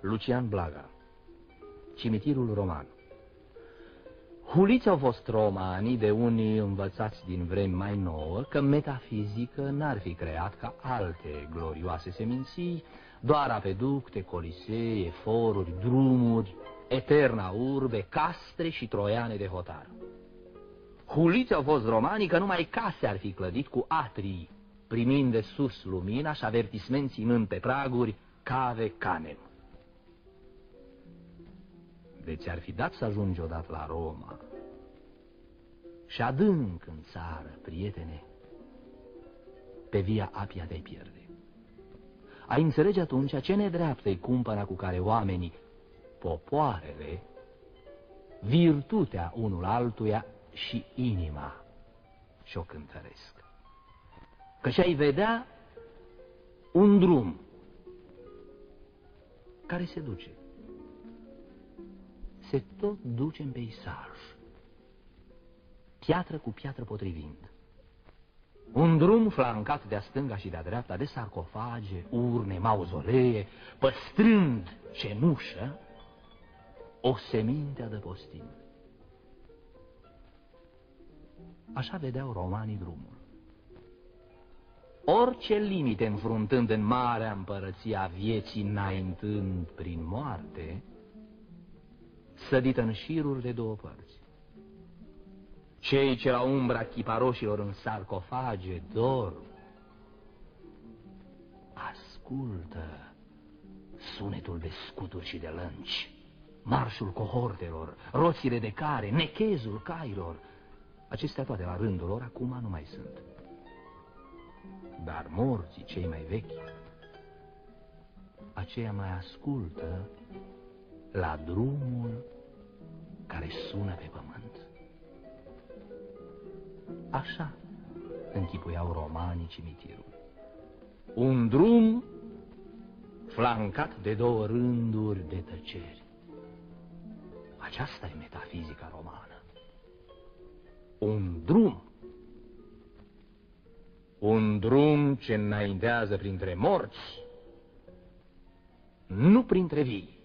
Lucian Blaga Cimitirul roman Huliți au fost romanii de unii învățați din vremi mai nouă că metafizică n-ar fi creat ca alte glorioase seminții, doar apeducte, colisee, foruri, drumuri, eterna urbe, castre și troiane de hotar. Huliți au fost romanii că numai case ar fi clădit cu atrii, primind de sus lumina și avertisment ținând pe praguri cave canem. Deci ar fi dat să ajungi odată la Roma. Și adânc în țară, prietene, pe via Apia de pierde. Ai înțelege atunci ce nedreaptă e cumpăna cu care oamenii, popoarele, virtutea unul altuia și inima și-o cântăresc. Că și-ai vedea un drum care se duce se tot duce în peisaj, piatră cu piatră potrivind. Un drum flancat de-a stânga și de-a dreapta de sarcofage, urne, mauzolee, păstrând cenușă, o seminte adăpostind. Așa vedeau romanii drumul. Orice limite înfruntând în marea împărăția vieții înaintând prin moarte, sădită în șiruri de două părți. Cei ce la umbra chiparoșilor în sarcofage dorm, ascultă sunetul de scuturi și de lănci, marșul cohortelor, roțile de care, nechezul cailor. Acestea toate la rândul lor acum nu mai sunt. Dar morții cei mai vechi, aceia mai ascultă la drumul care sună pe pământ. Așa închipuiau romanii cimitirul. Un drum flancat de două rânduri de tăceri. Aceasta e metafizica romană. Un drum. Un drum ce înaintează printre morți, nu printre vii.